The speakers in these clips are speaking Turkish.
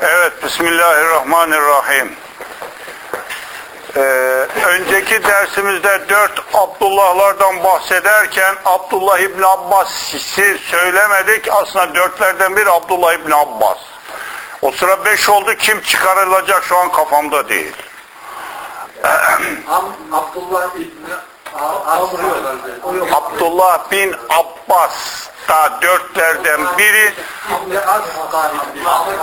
Evet, Bismillahirrahmanirrahim. Ee, önceki dersimizde dört Abdullahlardan bahsederken Abdullah İbni Abbas'ı söylemedik. Aslında dörtlerden bir Abdullah İbni Abbas. O sıra beş oldu. Kim çıkarılacak şu an kafamda değil. Abdullah İbni Abdullah bin Abbas da dörtlerden biri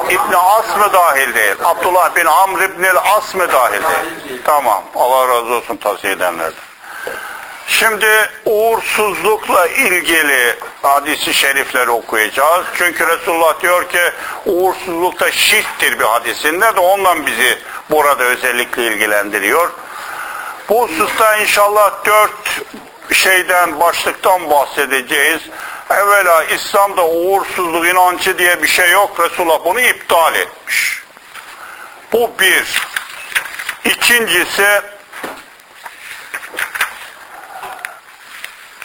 İbni As mı dahil değil? Abdullah bin Amr İbni As mı dahil değil? Tamam. Allah razı olsun tavsiye edenlerden. Şimdi uğursuzlukla ilgili hadisi şerifleri okuyacağız. Çünkü Resulullah diyor ki uğursuzlukta şirktir bir hadisinde de ondan bizi burada özellikle ilgilendiriyor. Bu hususta inşallah dört şeyden, başlıktan bahsedeceğiz. Evvela İslam'da uğursuzluk inancı diye bir şey yok. Resulullah bunu iptal etmiş. Bu bir. İkincisi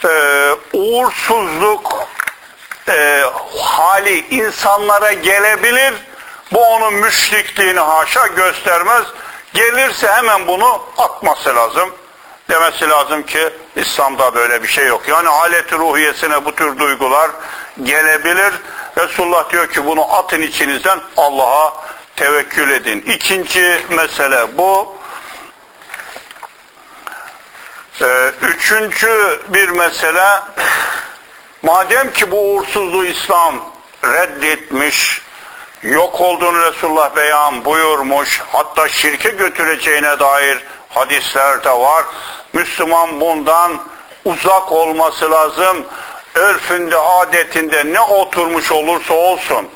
e, uğursuzluk e, hali insanlara gelebilir. Bu onun müşrikliğini haşa göstermez. Gelirse hemen bunu atması lazım. Demesi lazım ki İslam'da böyle bir şey yok. Yani alet ruhiyesine bu tür duygular gelebilir. Resulullah diyor ki bunu atın içinizden Allah'a tevekkül edin. İkinci mesele bu. Ee, üçüncü bir mesele madem ki bu uğursuzluğu İslam reddetmiş, yok olduğunu Resulullah beyan buyurmuş, hatta şirke götüreceğine dair hadisler de var. Müslüman bundan uzak olması lazım. Örfünde, adetinde ne oturmuş olursa olsun.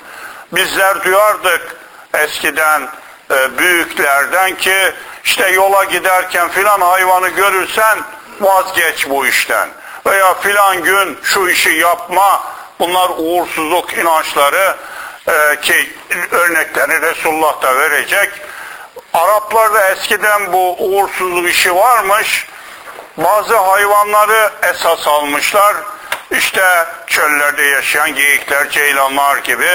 Bizler duyardık eskiden e, büyüklerden ki işte yola giderken filan hayvanı görürsen vazgeç bu işten. Veya filan gün şu işi yapma. Bunlar uğursuzluk inançları e, ki örneklerini Resulullah da verecek. Araplarda eskiden bu uğursuzluk işi varmış. Bazı hayvanları esas almışlar. İşte çöllerde yaşayan geyikler, ceylanlar gibi.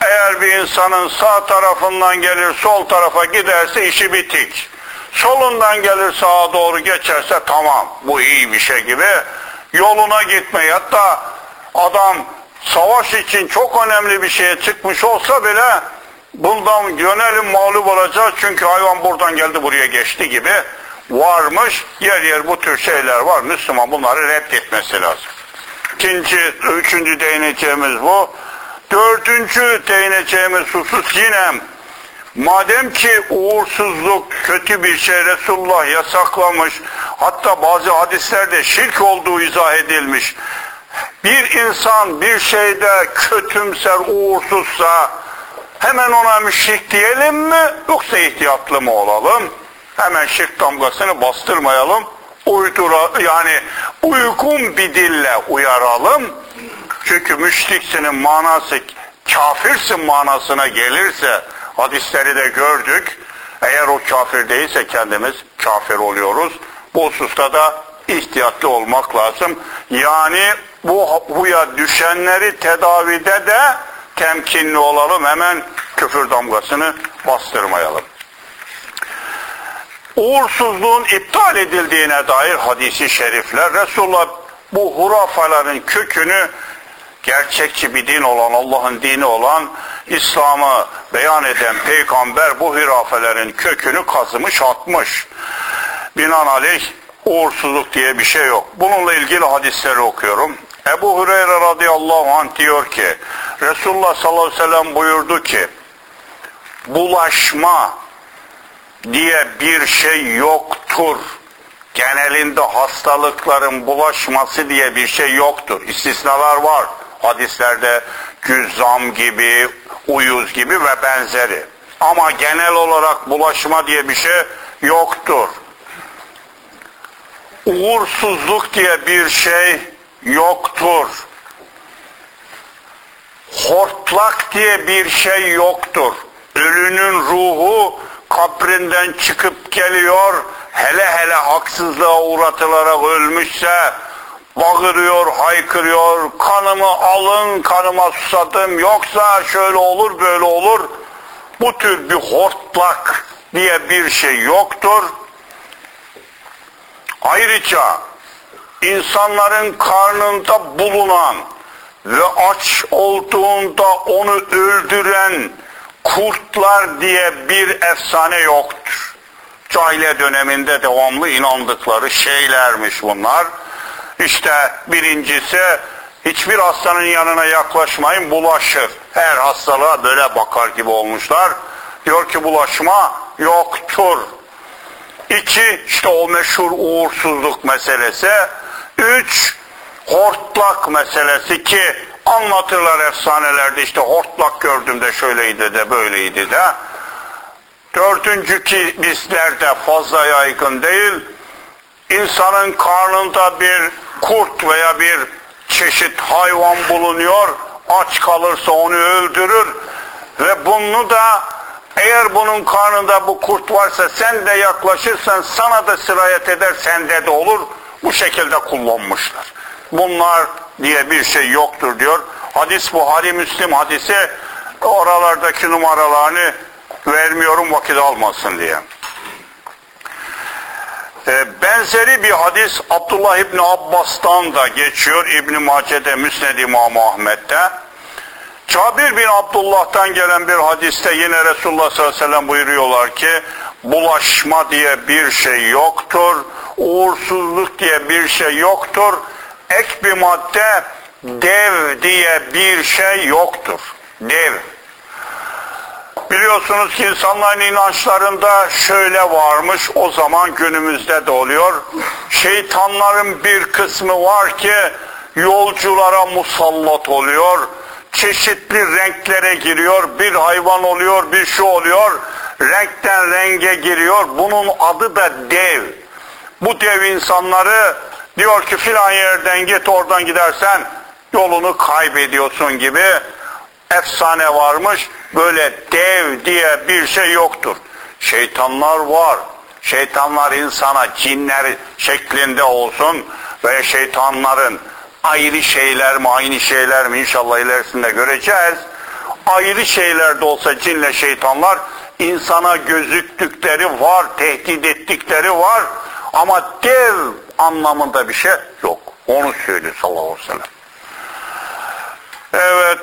Eğer bir insanın sağ tarafından gelir sol tarafa giderse işi bitik. Solundan gelir sağa doğru geçerse tamam bu iyi bir şey gibi. Yoluna gitmeyi hatta adam savaş için çok önemli bir şeye çıkmış olsa bile bundan yönelim mağlup olacağız çünkü hayvan buradan geldi buraya geçti gibi varmış. Yer yer bu tür şeyler var. Müslüman bunları reddetmesi lazım. İkinci, üçüncü değineceğimiz bu. Dördüncü değineceğimiz husus yine madem ki uğursuzluk kötü bir şey Resulullah yasaklamış hatta bazı hadislerde şirk olduğu izah edilmiş. Bir insan bir şeyde kötümser, uğursuzsa hemen ona müşrik diyelim mi yoksa ihtiyatlı mı olalım? Hemen şirk damgasını bastırmayalım. Uydura, yani uygun bir dille uyaralım. Çünkü müşriksinin manası kafirsin manasına gelirse hadisleri de gördük. Eğer o kafir değilse kendimiz kafir oluyoruz. Bu hususta da ihtiyatlı olmak lazım. Yani bu huya düşenleri tedavide de temkinli olalım. Hemen küfür damgasını bastırmayalım. Uğursuzluğun iptal edildiğine dair hadisi şerifler Resulullah bu hurafaların kökünü gerçekçi bir din olan Allah'ın dini olan İslam'ı beyan eden peygamber bu hurafelerin kökünü kazımış atmış. Binaenaleyh uğursuzluk diye bir şey yok. Bununla ilgili hadisleri okuyorum. Ebu Hureyre radıyallahu anh diyor ki Resulullah sallallahu aleyhi ve sellem buyurdu ki bulaşma diye bir şey yoktur. Genelinde hastalıkların bulaşması diye bir şey yoktur. İstisnalar var. Hadislerde güzzam gibi, uyuz gibi ve benzeri. Ama genel olarak bulaşma diye bir şey yoktur. Uğursuzluk diye bir şey yoktur. Hortlak diye bir şey yoktur. Ölünün ruhu kabrinden çıkıp geliyor, hele hele haksızlığa uğratılarak ölmüşse, bağırıyor, haykırıyor, kanımı alın, kanıma susadım, yoksa şöyle olur, böyle olur. Bu tür bir hortlak diye bir şey yoktur. Ayrıca insanların karnında bulunan ve aç olduğunda onu öldüren kurtlar diye bir efsane yoktur. Cahiliye döneminde devamlı inandıkları şeylermiş bunlar. İşte birincisi hiçbir hastanın yanına yaklaşmayın bulaşır. Her hastalığa böyle bakar gibi olmuşlar. Diyor ki bulaşma yoktur. İki, işte o meşhur uğursuzluk meselesi. Üç, hortlak meselesi ki anlatırlar efsanelerde işte hortlak gördüm de şöyleydi de böyleydi de. Dördüncü ki bizlerde fazla yaygın değil. İnsanın karnında bir kurt veya bir çeşit hayvan bulunuyor. Aç kalırsa onu öldürür ve bunu da eğer bunun karnında bu kurt varsa sen de yaklaşırsan sana da sirayet eder sende de olur. Bu şekilde kullanmışlar. Bunlar diye bir şey yoktur diyor. Hadis Buhari Müslim hadisi oralardaki numaralarını vermiyorum vakit almasın diye. E, benzeri bir hadis Abdullah İbni Abbas'tan da geçiyor. İbni Mace'de Müsned İmam Ahmet'te. Cabir bin Abdullah'tan gelen bir hadiste yine Resulullah sallallahu aleyhi ve sellem buyuruyorlar ki bulaşma diye bir şey yoktur. Uğursuzluk diye bir şey yoktur. Ek bir madde dev diye bir şey yoktur. Dev. Biliyorsunuz ki insanların inançlarında şöyle varmış, o zaman günümüzde de oluyor. Şeytanların bir kısmı var ki yolculara musallat oluyor. Çeşitli renklere giriyor, bir hayvan oluyor, bir şu oluyor. Renkten renge giriyor. Bunun adı da dev. Bu dev insanları diyor ki filan yerden git oradan gidersen yolunu kaybediyorsun gibi efsane varmış. Böyle dev diye bir şey yoktur. Şeytanlar var. Şeytanlar insana cinler şeklinde olsun ve şeytanların ayrı şeyler mi aynı şeyler mi inşallah ilerisinde göreceğiz. Ayrı şeyler de olsa cinle şeytanlar insana gözüktükleri var, tehdit ettikleri var ama dev anlamında bir şey yok. Onu söylüyor sallallahu aleyhi ve sellem. Evet.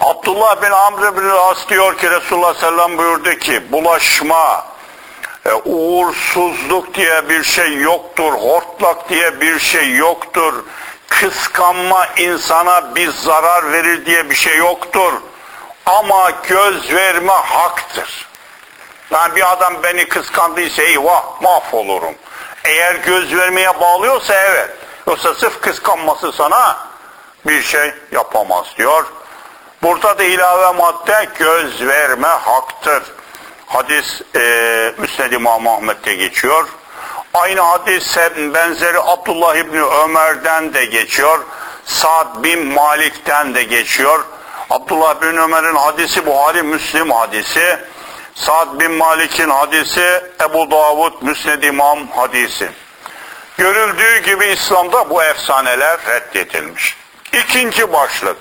Abdullah bin Amr bin As diyor ki Resulullah sellem buyurdu ki bulaşma, e, uğursuzluk diye bir şey yoktur, hortlak diye bir şey yoktur, kıskanma insana bir zarar verir diye bir şey yoktur. Ama göz verme haktır. Yani bir adam beni kıskandıysa eyvah mahvolurum. Eğer göz vermeye bağlıyorsa evet. Yoksa sırf kıskanması sana bir şey yapamaz diyor. Burada da ilave madde göz verme haktır. Hadis e, Müsned İmam Ahmet'te geçiyor. Aynı hadis benzeri Abdullah İbni Ömer'den de geçiyor. Sa'd bin Malik'ten de geçiyor. Abdullah bin Ömer'in hadisi Buhari Müslim hadisi. Sa'd bin Malik'in hadisi Ebu Davud Müsned İmam hadisi. Görüldüğü gibi İslam'da bu efsaneler reddedilmiş. İkinci başlık.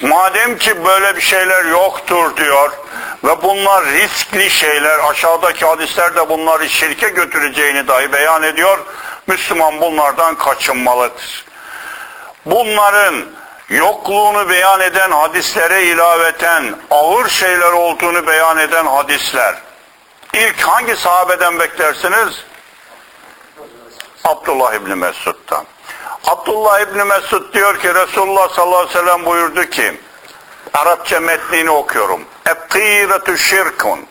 Madem ki böyle bir şeyler yoktur diyor ve bunlar riskli şeyler, aşağıdaki hadisler de bunları şirke götüreceğini dahi beyan ediyor. Müslüman bunlardan kaçınmalıdır. Bunların yokluğunu beyan eden hadislere ilaveten ağır şeyler olduğunu beyan eden hadisler. İlk hangi sahabeden beklersiniz? Abdullah İbni Mesud'dan. Abdullah İbni Mesud diyor ki Resulullah sallallahu aleyhi ve sellem buyurdu ki Arapça metnini okuyorum. Ettiretu şirkun.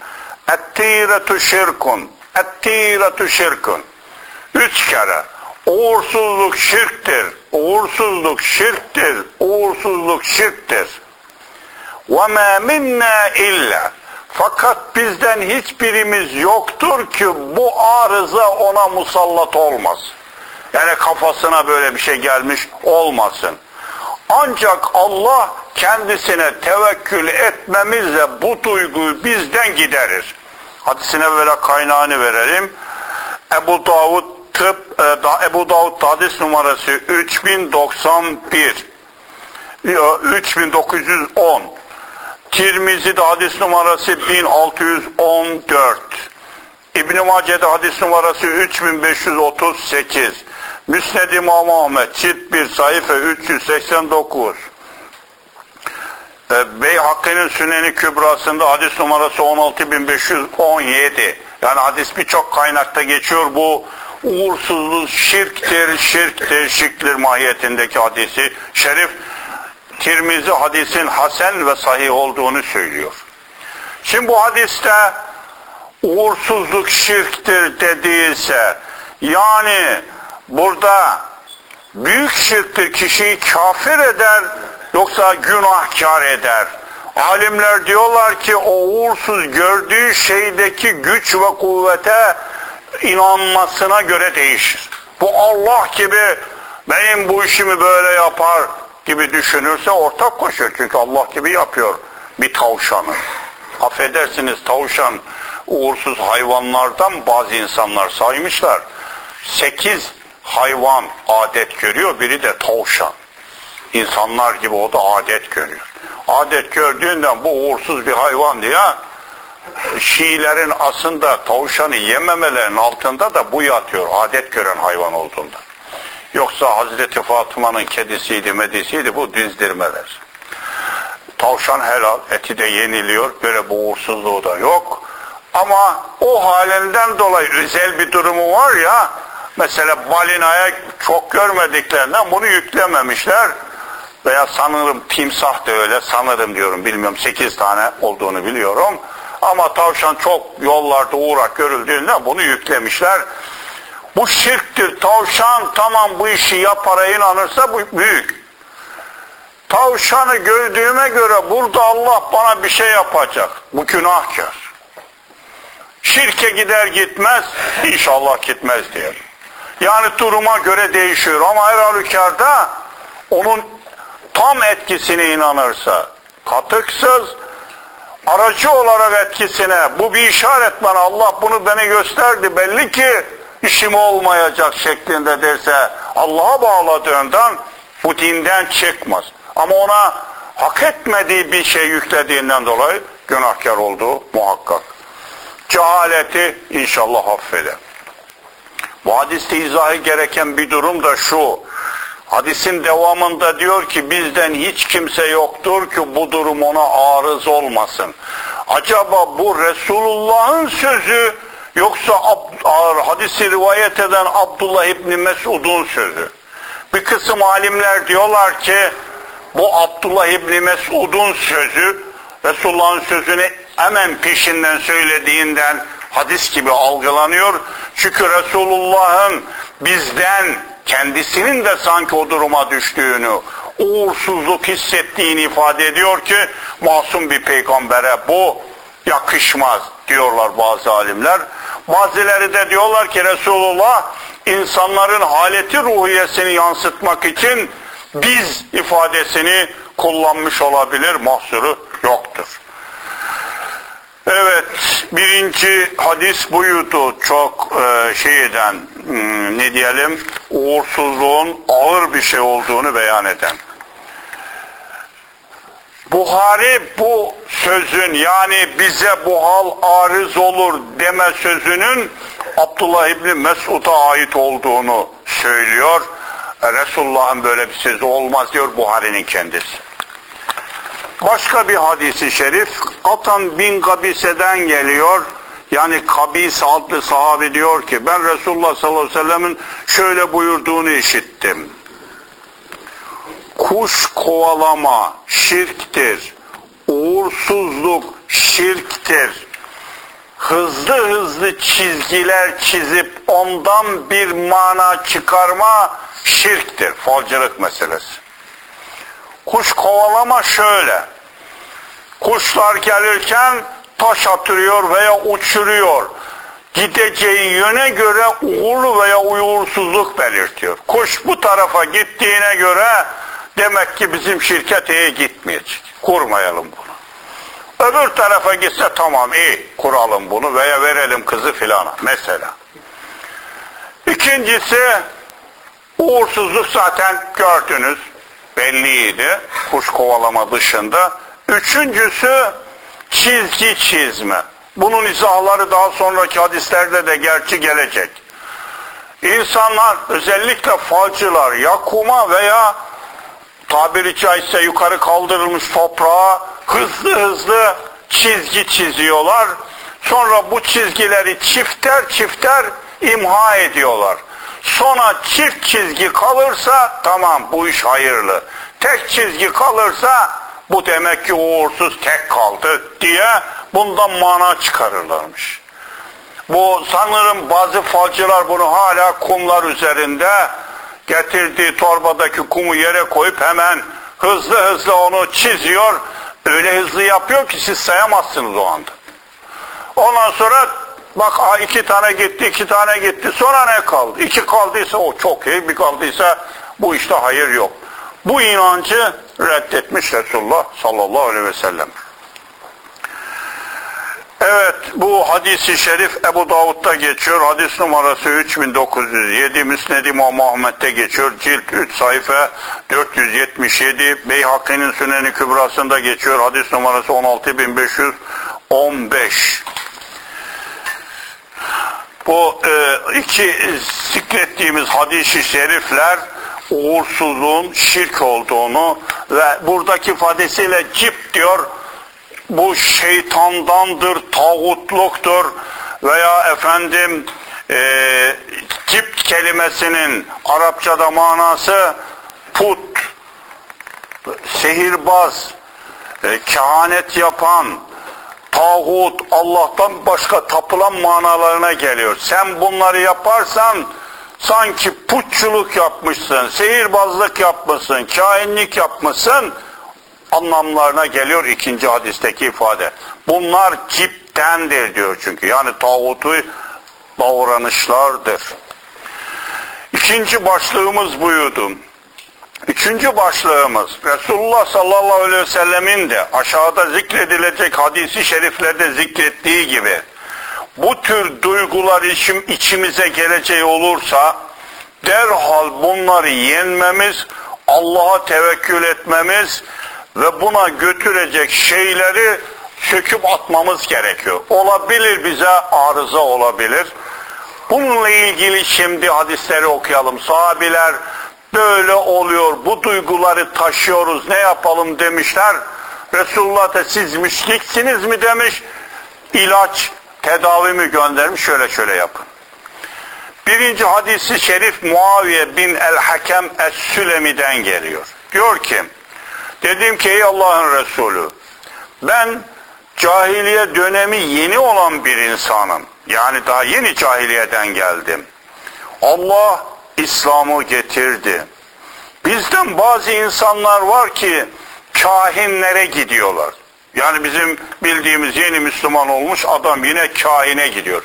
Ettiretu şirkun. Ettiretu şirkun. Üç kere. Uğursuzluk şirktir. Uğursuzluk şirktir. Uğursuzluk şirktir. Ma minna illa. Fakat bizden hiçbirimiz yoktur ki bu arıza ona musallat olmaz. Yani kafasına böyle bir şey gelmiş olmasın. Ancak Allah kendisine tevekkül etmemizle bu duyguyu bizden giderir. Hadisine böyle kaynağını verelim. Ebu Davud tıp e, Ebu Davud hadis numarası 3091 Yo, 3910 Tirmizi'de hadis numarası 1614 İbn-i Mace'de hadis numarası 3538 Müsned İmam Ahmet cilt 1 sayfa 389 e, Beyhakki'nin Süneni Kübrası'nda hadis numarası 16517 yani hadis birçok kaynakta geçiyor. Bu uğursuzluk şirktir, şirktir, şirktir mahiyetindeki hadisi şerif Tirmizi hadisin hasen ve sahih olduğunu söylüyor. Şimdi bu hadiste uğursuzluk şirktir dediyse yani burada büyük şirktir kişiyi kafir eder yoksa günahkar eder. Alimler diyorlar ki o uğursuz gördüğü şeydeki güç ve kuvvete inanmasına göre değişir. Bu Allah gibi benim bu işimi böyle yapar gibi düşünürse ortak koşuyor. Çünkü Allah gibi yapıyor bir tavşanı. Affedersiniz tavşan uğursuz hayvanlardan bazı insanlar saymışlar. Sekiz hayvan adet görüyor, biri de tavşan. İnsanlar gibi o da adet görüyor. Adet gördüğünden bu uğursuz bir hayvan diye Şiilerin aslında tavşanı yememelerinin altında da bu yatıyor adet gören hayvan olduğunda. Yoksa Hazreti Fatıma'nın kedisiydi, medisiydi bu dizdirmeler. Tavşan helal, eti de yeniliyor, böyle bu uğursuzluğu da yok. Ama o halinden dolayı özel bir durumu var ya, mesela balinaya çok görmediklerinden bunu yüklememişler. Veya sanırım timsah da öyle, sanırım diyorum, bilmiyorum, sekiz tane olduğunu biliyorum. Ama tavşan çok yollarda uğrak görüldüğünden bunu yüklemişler. Bu şirktir. Tavşan tamam bu işi yapara inanırsa bu büyük. Tavşanı gördüğüme göre burada Allah bana bir şey yapacak. Bu günahkar. Şirke gider gitmez, inşallah gitmez diyelim. Yani duruma göre değişiyor ama her halükarda onun tam etkisine inanırsa, katıksız, aracı olarak etkisine, bu bir işaret bana, Allah bunu beni gösterdi, belli ki işim olmayacak şeklinde derse, Allah'a bağladığından bu dinden çıkmaz. Ama ona hak etmediği bir şey yüklediğinden dolayı günahkar olduğu muhakkak. Cehaleti inşallah affeder. Bu hadiste izahı gereken bir durum da şu. Hadisin devamında diyor ki bizden hiç kimse yoktur ki bu durum ona arız olmasın. Acaba bu Resulullah'ın sözü yoksa hadisi rivayet eden Abdullah İbni Mesud'un sözü. Bir kısım alimler diyorlar ki bu Abdullah İbni Mesud'un sözü Resulullah'ın sözünü hemen peşinden söylediğinden hadis gibi algılanıyor. Çünkü Resulullah'ın bizden kendisinin de sanki o duruma düştüğünü, uğursuzluk hissettiğini ifade ediyor ki masum bir peygambere bu yakışmaz diyorlar bazı alimler. Bazıları da diyorlar ki Resulullah insanların haleti ruhiyesini yansıtmak için biz ifadesini kullanmış olabilir, mahsuru yoktur. Evet, birinci hadis buydu çok e, şey eden, hmm, ne diyelim, uğursuzluğun ağır bir şey olduğunu beyan eden. Buhari bu sözün yani bize bu hal arız olur deme sözünün Abdullah İbni Mesud'a ait olduğunu söylüyor. Resulullah'ın böyle bir sözü olmaz diyor Buhari'nin kendisi. Başka bir hadisi şerif Atan bin Kabise'den geliyor. Yani Kabis adlı sahabe diyor ki ben Resulullah sallallahu aleyhi ve sellemin şöyle buyurduğunu işittim. Kuş kovalama şirktir. Uğursuzluk şirktir. Hızlı hızlı çizgiler çizip ondan bir mana çıkarma şirktir. Falcılık meselesi. Kuş kovalama şöyle. Kuşlar gelirken taş atırıyor veya uçuruyor. Gideceği yöne göre uğurlu veya uğursuzluk belirtiyor. Kuş bu tarafa gittiğine göre demek ki bizim şirket iyi gitmeyecek. Kurmayalım bunu. Öbür tarafa gitse tamam iyi kuralım bunu veya verelim kızı filana mesela. İkincisi uğursuzluk zaten gördünüz. Belliydi. Kuş kovalama dışında. Üçüncüsü çizgi çizme. Bunun izahları daha sonraki hadislerde de gerçi gelecek. İnsanlar özellikle falcılar ya kuma veya tabiri caizse yukarı kaldırılmış toprağa hızlı hızlı çizgi çiziyorlar. Sonra bu çizgileri çifter çifter imha ediyorlar. Sonra çift çizgi kalırsa tamam bu iş hayırlı. Tek çizgi kalırsa bu demek ki uğursuz tek kaldı diye bundan mana çıkarırlarmış. Bu sanırım bazı falcılar bunu hala kumlar üzerinde getirdiği torbadaki kumu yere koyup hemen hızlı hızlı onu çiziyor. Öyle hızlı yapıyor ki siz sayamazsınız o anda. Ondan sonra bak iki tane gitti, iki tane gitti. Sonra ne kaldı? İki kaldıysa o çok iyi, bir kaldıysa bu işte hayır yok. Bu inancı reddetmiş Resulullah sallallahu aleyhi ve sellem. Evet bu hadisi şerif Ebu Davud'da geçiyor. Hadis numarası 3907. Müsned İmam Muhammed'de geçiyor. Cilt 3 sayfa 477. Beyhaki'nin Süneni Kübrası'nda geçiyor. Hadis numarası 16515. Bu e, iki zikrettiğimiz hadis-i şerifler uğursuzluğun şirk olduğunu ve buradaki ifadesiyle cip diyor bu şeytandandır, tağutluktur veya efendim e, cip kelimesinin Arapçada manası put, sihirbaz, e, kehanet yapan, tağut, Allah'tan başka tapılan manalarına geliyor. Sen bunları yaparsan sanki putçuluk yapmışsın, sihirbazlık yapmışsın, kainlik yapmışsın anlamlarına geliyor ikinci hadisteki ifade. Bunlar ciptendir diyor çünkü. Yani tağutu davranışlardır. İkinci başlığımız buydu. Üçüncü başlığımız Resulullah sallallahu aleyhi ve sellemin de aşağıda zikredilecek hadisi şeriflerde zikrettiği gibi bu tür duygular içim, içimize geleceği olursa derhal bunları yenmemiz, Allah'a tevekkül etmemiz ve buna götürecek şeyleri söküp atmamız gerekiyor. Olabilir bize arıza olabilir. Bununla ilgili şimdi hadisleri okuyalım. Sahabiler böyle oluyor, bu duyguları taşıyoruz, ne yapalım demişler. Resulullah da siz müşriksiniz mi demiş, ilaç, tedavi mi göndermiş, şöyle şöyle yapın. Birinci hadisi şerif Muaviye bin el-Hakem es-Sülemi'den geliyor. Diyor ki, dedim ki ey Allah'ın Resulü, ben cahiliye dönemi yeni olan bir insanım. Yani daha yeni cahiliyeden geldim. Allah İslam'ı getirdi. Bizden bazı insanlar var ki kahinlere gidiyorlar. Yani bizim bildiğimiz yeni Müslüman olmuş adam yine kahine gidiyor.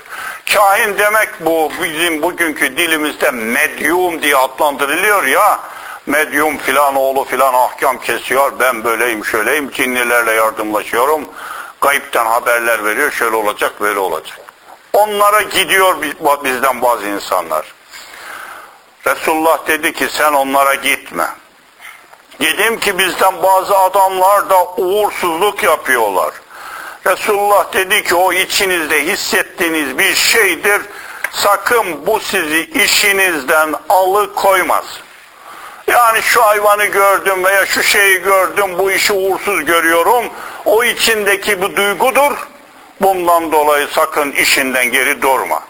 Kahin demek bu bizim bugünkü dilimizde medyum diye adlandırılıyor ya. Medyum filan oğlu filan ahkam kesiyor. Ben böyleyim şöyleyim cinlilerle yardımlaşıyorum. Gayipten haberler veriyor. Şöyle olacak böyle olacak. Onlara gidiyor bizden bazı insanlar. Resulullah dedi ki sen onlara gitme. Dedim ki bizden bazı adamlar da uğursuzluk yapıyorlar. Resulullah dedi ki o içinizde hissettiğiniz bir şeydir. Sakın bu sizi işinizden alıkoymaz. Yani şu hayvanı gördüm veya şu şeyi gördüm bu işi uğursuz görüyorum. O içindeki bu duygudur. Bundan dolayı sakın işinden geri durma.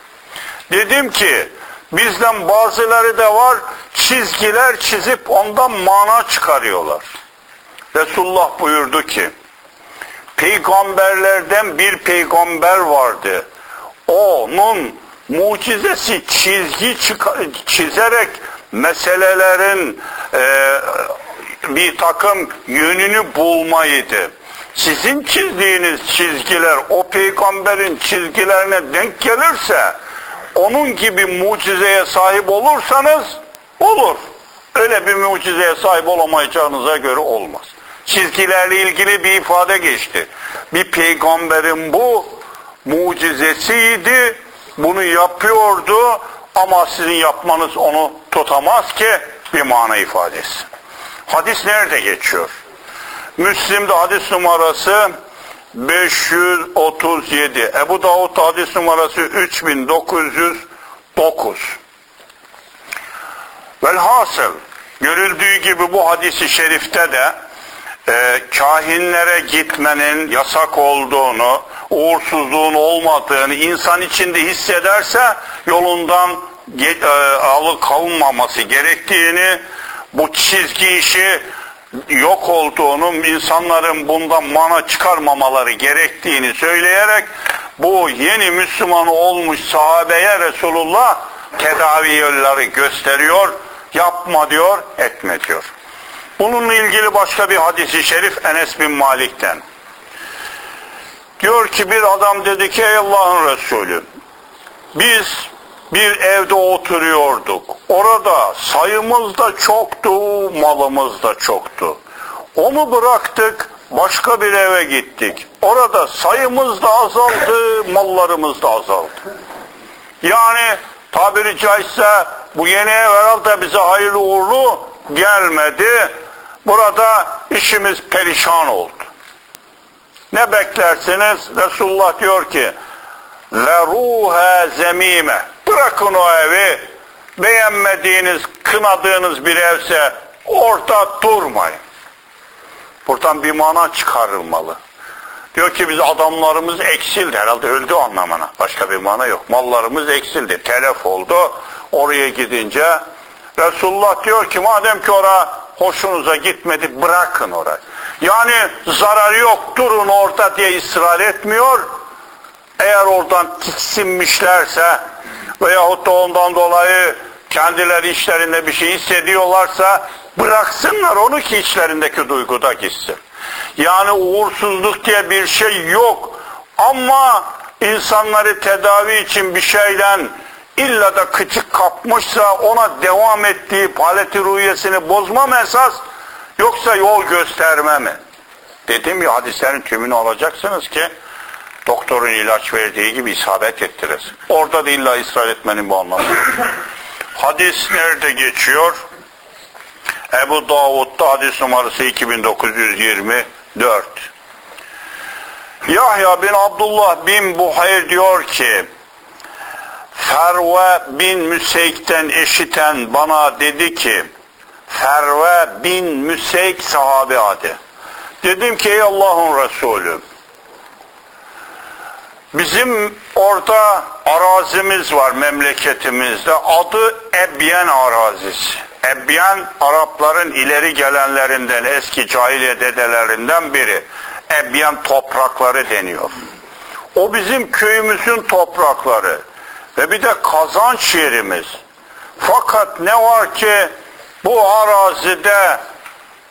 Dedim ki bizden bazıları da var çizgiler çizip ondan mana çıkarıyorlar. Resulullah buyurdu ki peygamberlerden bir peygamber vardı. Onun mucizesi çizgi çizerek meselelerin e, bir takım yönünü bulmaydı. Sizin çizdiğiniz çizgiler o peygamberin çizgilerine denk gelirse onun gibi mucizeye sahip olursanız olur. Öyle bir mucizeye sahip olamayacağınıza göre olmaz. Çizgilerle ilgili bir ifade geçti. Bir peygamberin bu mucizesiydi. Bunu yapıyordu. Ama sizin yapmanız onu tutamaz ki bir mana ifade etsin. Hadis nerede geçiyor? Müslim'de hadis numarası 537. Ebu Davud hadis numarası 3909. Velhasıl görüldüğü gibi bu hadisi şerifte de e, kahinlere gitmenin yasak olduğunu, uğursuzluğun olmadığını insan içinde hissederse yolundan e, alıkalmaması gerektiğini, bu çizgi işi yok olduğunu, insanların bundan mana çıkarmamaları gerektiğini söyleyerek bu yeni Müslüman olmuş sahabeye Resulullah tedavi yolları gösteriyor. Yapma diyor, etme diyor. Bununla ilgili başka bir hadisi şerif Enes bin Malik'ten. Diyor ki bir adam dedi ki ey Allah'ın Resulü biz bir evde oturuyorduk. Orada sayımız da çoktu, malımız da çoktu. Onu bıraktık, başka bir eve gittik. Orada sayımız da azaldı, mallarımız da azaldı. Yani tabiri caizse bu yeni ev herhalde bize hayırlı uğurlu gelmedi. Burada işimiz perişan oldu. Ne beklersiniz? Resulullah diyor ki leruhe zemime bırakın o evi beğenmediğiniz, kınadığınız bir evse orada durmayın. Buradan bir mana çıkarılmalı. Diyor ki biz adamlarımız eksildi. Herhalde öldü anlamına. Başka bir mana yok. Mallarımız eksildi. Telef oldu. Oraya gidince Resulullah diyor ki madem ki oraya hoşunuza gitmedi bırakın orayı. Yani zararı yok durun orada diye ısrar etmiyor. Eğer oradan tiksinmişlerse veyahut da ondan dolayı kendileri işlerinde bir şey hissediyorlarsa bıraksınlar onu ki içlerindeki duyguda gitsin. Yani uğursuzluk diye bir şey yok. Ama insanları tedavi için bir şeyden illa da kıçık kapmışsa ona devam ettiği paleti ruhiyesini bozma mı esas yoksa yol gösterme mi? Dedim ya hadislerin tümünü alacaksınız ki doktorun ilaç verdiği gibi isabet ettirir. Orada da illa ısrar etmenin bu anlamı. Hadis nerede geçiyor? Ebu Davud'da hadis numarası 2924. Yahya bin Abdullah bin Buhayr diyor ki Ferve bin Müseyk'ten eşiten bana dedi ki Ferve bin Müseyk sahabe adı. Dedim ki ey Allah'ın Resulü bizim orada arazimiz var memleketimizde adı Ebyen arazisi. Ebyen Arapların ileri gelenlerinden eski cahiliye dedelerinden biri. Ebyen toprakları deniyor. O bizim köyümüzün toprakları ve bir de kazanç yerimiz. Fakat ne var ki bu arazide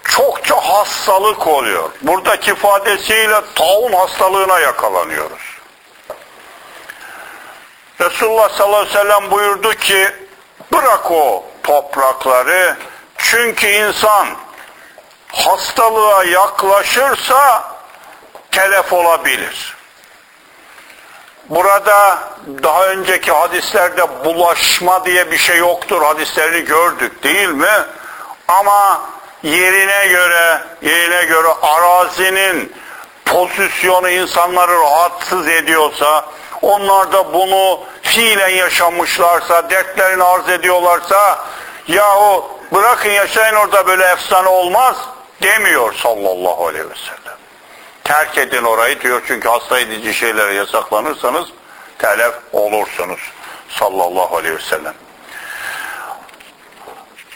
çokça hastalık oluyor. Buradaki ifadesiyle taun hastalığına yakalanıyoruz. Resulullah sallallahu aleyhi ve sellem buyurdu ki bırak o toprakları çünkü insan hastalığa yaklaşırsa telef olabilir. Burada daha önceki hadislerde bulaşma diye bir şey yoktur. Hadislerini gördük değil mi? Ama yerine göre, yerine göre arazinin pozisyonu insanları rahatsız ediyorsa, onlar da bunu fiilen yaşamışlarsa, dertlerini arz ediyorlarsa, yahu bırakın yaşayın orada böyle efsane olmaz demiyor sallallahu aleyhi ve sellem. Terk edin orayı diyor çünkü hasta edici şeylere yasaklanırsanız telef olursunuz sallallahu aleyhi ve sellem.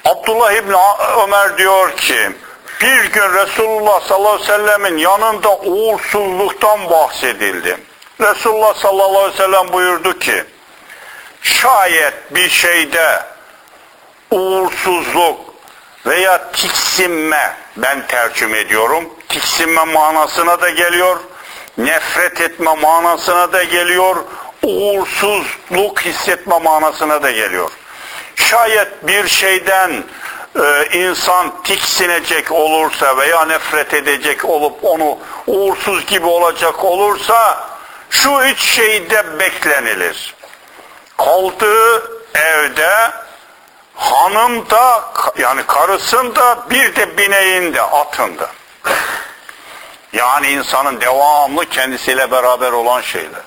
Abdullah İbni Ömer diyor ki bir gün Resulullah sallallahu aleyhi ve sellemin yanında uğursuzluktan bahsedildi. Resulullah sallallahu aleyhi ve sellem buyurdu ki şayet bir şeyde uğursuzluk veya tiksinme ben tercüme ediyorum. Tiksinme manasına da geliyor. Nefret etme manasına da geliyor. Uğursuzluk hissetme manasına da geliyor. Şayet bir şeyden insan tiksinecek olursa veya nefret edecek olup onu uğursuz gibi olacak olursa şu üç şeyde beklenilir. Kaldığı evde hanım da yani karısın da bir de bineğin de atında. Yani insanın devamlı kendisiyle beraber olan şeyler.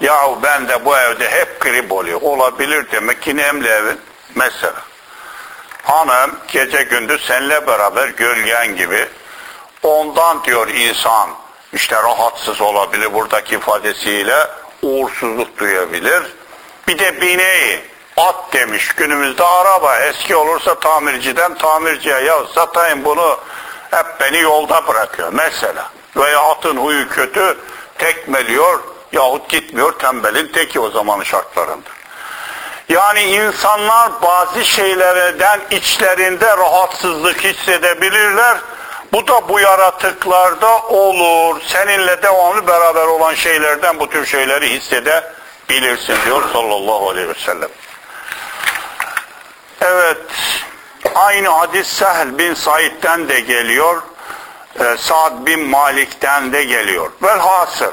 Yahu ben de bu evde hep grip oluyor. Olabilir demek ki nemli evin. Mesela. Hanım gece gündüz seninle beraber gölgen gibi. Ondan diyor insan işte rahatsız olabilir buradaki ifadesiyle uğursuzluk duyabilir. Bir de bineği at demiş günümüzde araba eski olursa tamirciden tamirciye ya satayım bunu hep beni yolda bırakıyor mesela. Veya atın huyu kötü tekmeliyor yahut gitmiyor tembelin teki o zamanın şartlarında. Yani insanlar bazı şeylerden içlerinde rahatsızlık hissedebilirler. Bu da bu yaratıklarda olur. Seninle devamlı beraber olan şeylerden bu tür şeyleri hissedebilirsin diyor sallallahu aleyhi ve sellem. Evet, aynı hadis Sehl bin Said'den de geliyor, e, Sa'd bin Malik'ten de geliyor. Velhasıl,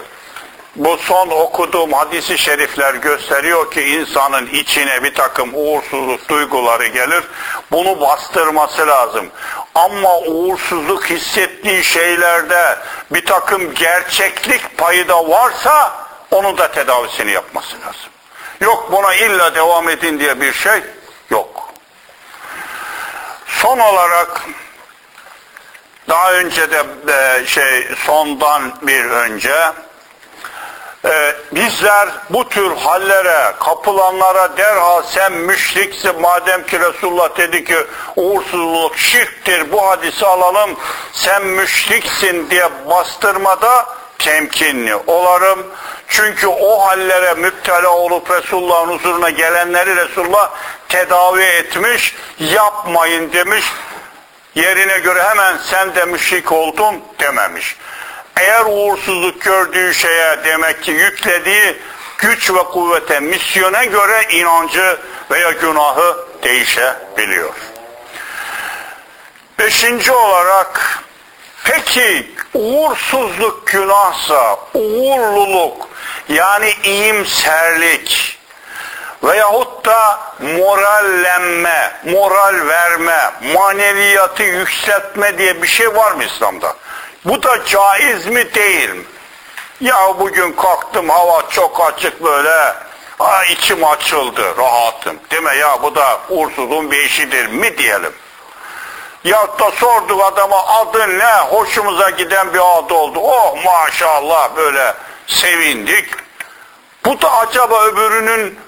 bu son okuduğum hadisi şerifler gösteriyor ki insanın içine bir takım uğursuzluk duyguları gelir. Bunu bastırması lazım. Ama uğursuzluk hissettiği şeylerde bir takım gerçeklik payı da varsa onun da tedavisini yapması lazım. Yok buna illa devam edin diye bir şey yok. Son olarak daha önce de e, şey sondan bir önce ee, bizler bu tür hallere, kapılanlara derhal sen müşriksin madem ki Resulullah dedi ki uğursuzluk şirktir bu hadisi alalım sen müşriksin diye bastırmada temkinli olarım. Çünkü o hallere müptela olup Resulullah'ın huzuruna gelenleri Resulullah tedavi etmiş, yapmayın demiş. Yerine göre hemen sen de müşrik oldun dememiş eğer uğursuzluk gördüğü şeye demek ki yüklediği güç ve kuvvete, misyona göre inancı veya günahı değişebiliyor. Beşinci olarak peki uğursuzluk günahsa uğurluluk yani iyimserlik veyahut da morallenme, moral verme, maneviyatı yükseltme diye bir şey var mı İslam'da? Bu da caiz mi değil mi? Ya bugün kalktım hava çok açık böyle. Aa, içim açıldı rahatım. Deme ya bu da uğursuzluğun bir işidir mi diyelim. Ya da sorduk adama adın ne? Hoşumuza giden bir adı oldu. Oh maşallah böyle sevindik. Bu da acaba öbürünün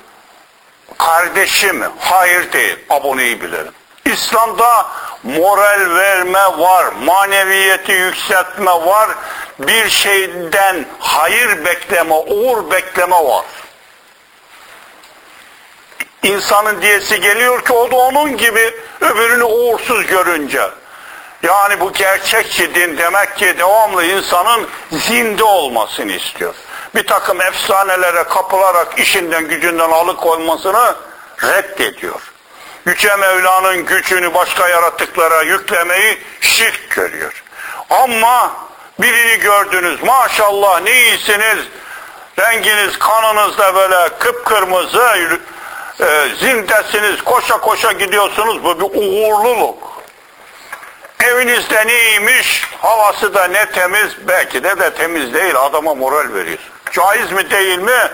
kardeşi mi? Hayır değil. Aboneyi bilelim. İslam'da moral verme var, maneviyeti yükseltme var, bir şeyden hayır bekleme, uğur bekleme var. İnsanın diyesi geliyor ki o da onun gibi öbürünü uğursuz görünce. Yani bu gerçekçi din demek ki devamlı insanın zinde olmasını istiyor. Bir takım efsanelere kapılarak işinden gücünden alıkoymasını reddediyor. Yüce Mevla'nın gücünü başka yaratıklara yüklemeyi şirk görüyor. Ama birini gördünüz maşallah ne iyisiniz renginiz kanınız da böyle kıpkırmızı e, zindesiniz koşa koşa gidiyorsunuz bu bir uğurluluk. Evinizde neymiş havası da ne temiz belki de de temiz değil adama moral veriyorsun. Caiz mi değil mi?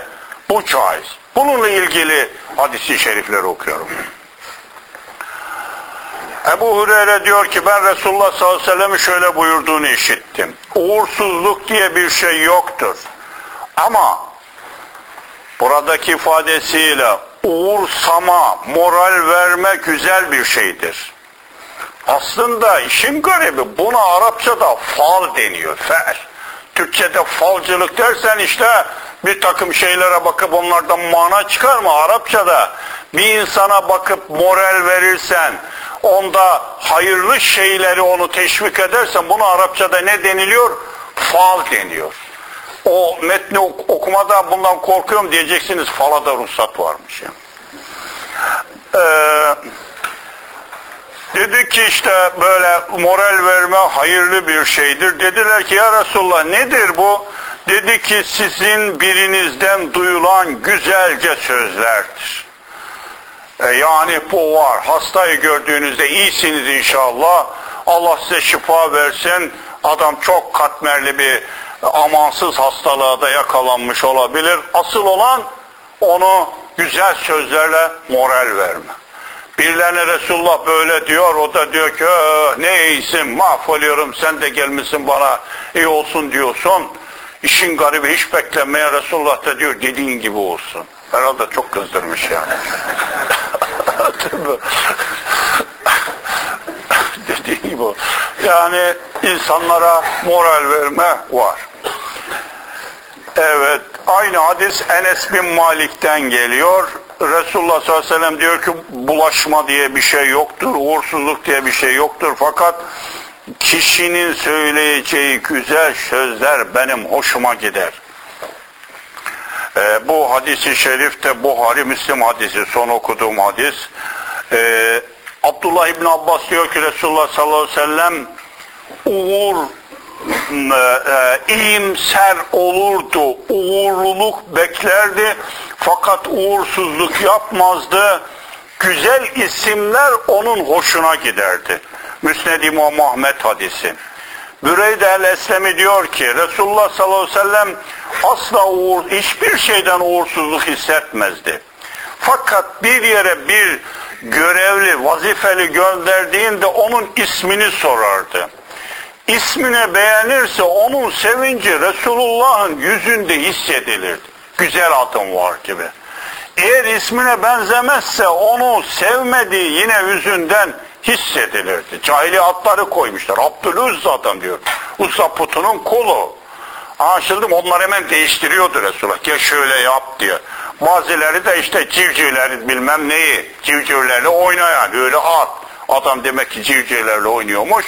Bu caiz. Bununla ilgili hadisi şerifleri okuyorum. Ebu Hureyre diyor ki ben Resulullah sallallahu aleyhi ve sellem'in şöyle buyurduğunu işittim. Uğursuzluk diye bir şey yoktur. Ama buradaki ifadesiyle uğursama, moral verme güzel bir şeydir. Aslında işin garibi buna Arapçada fal deniyor, fel. Türkçe'de falcılık dersen işte bir takım şeylere bakıp onlardan mana çıkarma. Arapçada bir insana bakıp moral verirsen, onda hayırlı şeyleri onu teşvik edersen bunu Arapçada ne deniliyor? Fal deniyor. O metni okumada bundan korkuyorum diyeceksiniz fala da ruhsat varmış. Yani. Ee, dedi ki işte böyle moral verme hayırlı bir şeydir. Dediler ki ya Resulullah nedir bu? Dedi ki sizin birinizden duyulan güzelce sözlerdir. E, yani bu var. Hastayı gördüğünüzde iyisiniz inşallah. Allah size şifa versin. Adam çok katmerli bir amansız hastalığa da yakalanmış olabilir. Asıl olan onu güzel sözlerle moral verme. Birilerine Resulullah böyle diyor, o da diyor ki "Ee, ne iyisin, mahvoluyorum, sen de gelmişsin bana iyi olsun diyorsun. İşin garibi hiç beklenmeyen Resulullah da diyor dediğin gibi olsun. Herhalde çok kızdırmış yani. Dediğin gibi. Yani insanlara moral verme var. Evet, aynı hadis Enes bin Malik'ten geliyor. Resulullah sallallahu aleyhi ve sellem diyor ki bulaşma diye bir şey yoktur, uğursuzluk diye bir şey yoktur. Fakat kişinin söyleyeceği güzel sözler benim hoşuma gider. Ee, bu hadisi şerif de Buhari Müslim hadisi, son okuduğum hadis. Ee, Abdullah İbni Abbas diyor ki Resulullah sallallahu aleyhi ve sellem uğur e, iyimser olurdu, uğurluluk beklerdi fakat uğursuzluk yapmazdı. Güzel isimler onun hoşuna giderdi. Müsned İmam Muhammed hadisi. Büreyde el-Eslemi diyor ki Resulullah sallallahu aleyhi ve sellem asla uğur, hiçbir şeyden uğursuzluk hissetmezdi. Fakat bir yere bir görevli, vazifeli gönderdiğinde onun ismini sorardı ismine beğenirse onun sevinci Resulullah'ın yüzünde hissedilirdi. Güzel adım var gibi. Eğer ismine benzemezse onu sevmediği yine yüzünden hissedilirdi. Cahili atları koymuşlar. Abdülüzz adam diyor. Uzza putunun kolu. Anlaşıldı mı? Onlar hemen değiştiriyordu Resulullah. Ya şöyle yap diye. Bazıları da işte civcivleri bilmem neyi. Civcivlerle oynayan öyle at. Adam demek ki civcivlerle oynuyormuş.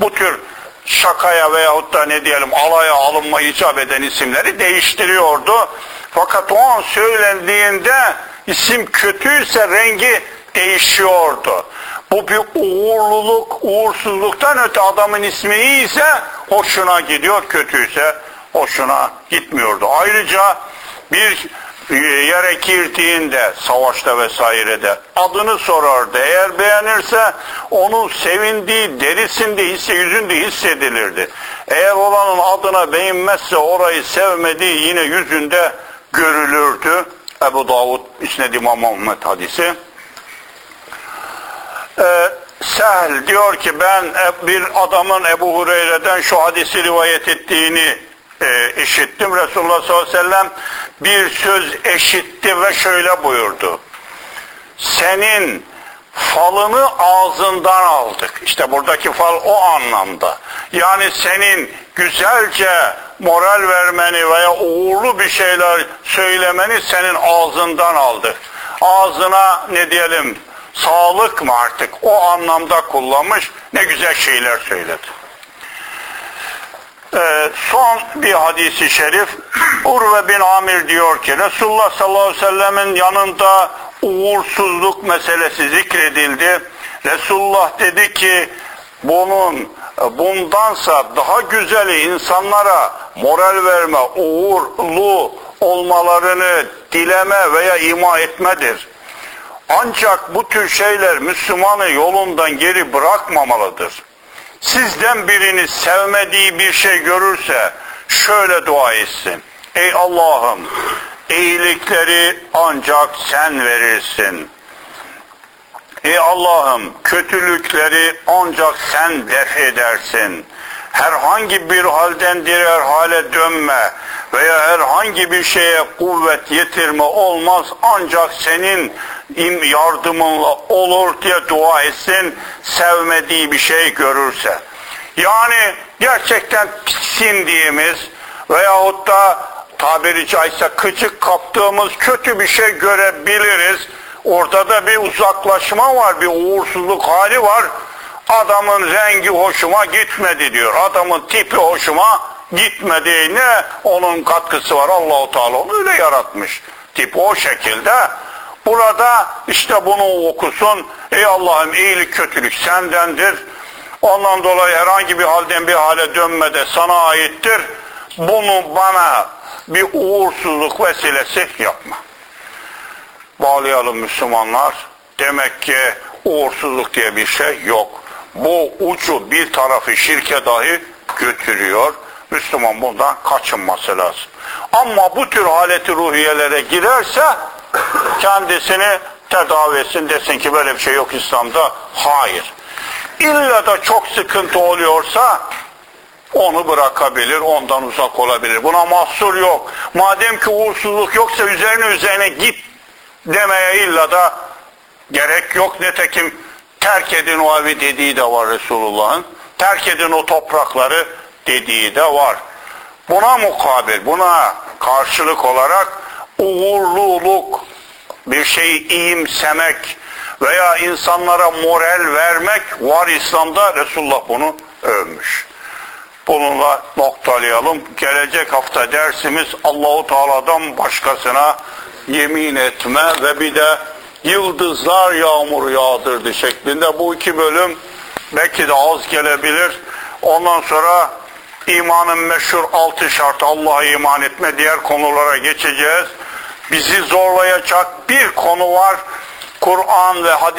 Bu tür şakaya veyahut da ne diyelim alaya alınma icap eden isimleri değiştiriyordu. Fakat o an söylendiğinde isim kötüyse rengi değişiyordu. Bu bir uğurluluk, uğursuzluktan öte adamın ismi iyiyse hoşuna gidiyor, kötüyse hoşuna gitmiyordu. Ayrıca bir yere girdiğinde savaşta vesairede adını sorardı. Eğer beğenirse onun sevindiği derisinde hisse yüzünde hissedilirdi. Eğer olanın adına beğenmezse orayı sevmediği yine yüzünde görülürdü. Ebu Davud İsned İmam Muhammed hadisi. Ee, Sehl diyor ki ben bir adamın Ebu Hureyre'den şu hadisi rivayet ettiğini e, işittim. Resulullah sallallahu aleyhi ve sellem bir söz eşitti ve şöyle buyurdu. Senin falını ağzından aldık. İşte buradaki fal o anlamda. Yani senin güzelce moral vermeni veya uğurlu bir şeyler söylemeni senin ağzından aldık. Ağzına ne diyelim sağlık mı artık o anlamda kullanmış ne güzel şeyler söyledi. Ee, son bir hadisi şerif Urve bin Amir diyor ki Resulullah sallallahu aleyhi ve sellemin yanında uğursuzluk meselesi zikredildi. Resulullah dedi ki bunun bundansa daha güzeli insanlara moral verme, uğurlu olmalarını dileme veya ima etmedir. Ancak bu tür şeyler Müslümanı yolundan geri bırakmamalıdır. Sizden birini sevmediği bir şey görürse şöyle dua etsin. Ey Allah'ım iyilikleri ancak sen verirsin. Ey Allah'ım kötülükleri ancak sen def edersin. Herhangi bir halden diğer hale dönme veya herhangi bir şeye kuvvet yetirme olmaz ancak senin yardımınla olur diye dua etsin sevmediği bir şey görürse. Yani gerçekten tiksindiğimiz veyahut da tabiri caizse kıcık kaptığımız kötü bir şey görebiliriz. Orada da bir uzaklaşma var, bir uğursuzluk hali var. Adamın rengi hoşuma gitmedi diyor. Adamın tipi hoşuma gitmedi. Ne onun katkısı var Allahu Teala onu öyle yaratmış. Tip o şekilde. Burada işte bunu okusun. Ey Allah'ım iyilik kötülük sendendir. Ondan dolayı herhangi bir halden bir hale dönme de sana aittir. Bunu bana bir uğursuzluk vesilesi yapma. Bağlayalım Müslümanlar. demek ki uğursuzluk diye bir şey yok. Bu ucu bir tarafı şirke dahi götürüyor. Müslüman bundan kaçınması lazım. Ama bu tür haleti ruhiyelere girerse kendisini tedavi etsin desin ki böyle bir şey yok İslam'da. Hayır. İlla da çok sıkıntı oluyorsa onu bırakabilir, ondan uzak olabilir. Buna mahsur yok. Madem ki uğursuzluk yoksa üzerine üzerine git demeye illa da gerek yok. Nitekim terk edin o evi dediği de var Resulullah'ın. Terk edin o toprakları dediği de var. Buna mukabil, buna karşılık olarak uğurluluk, bir şeyi iyimsemek veya insanlara moral vermek var İslam'da. Resulullah bunu övmüş. Bununla noktalayalım. Gelecek hafta dersimiz Allahu Teala'dan başkasına yemin etme ve bir de yıldızlar yağmuru yağdırdı şeklinde. Bu iki bölüm belki de az gelebilir. Ondan sonra imanın meşhur altı şartı Allah'a iman etme diğer konulara geçeceğiz. Bizi zorlayacak bir konu var. Kur'an ve hadis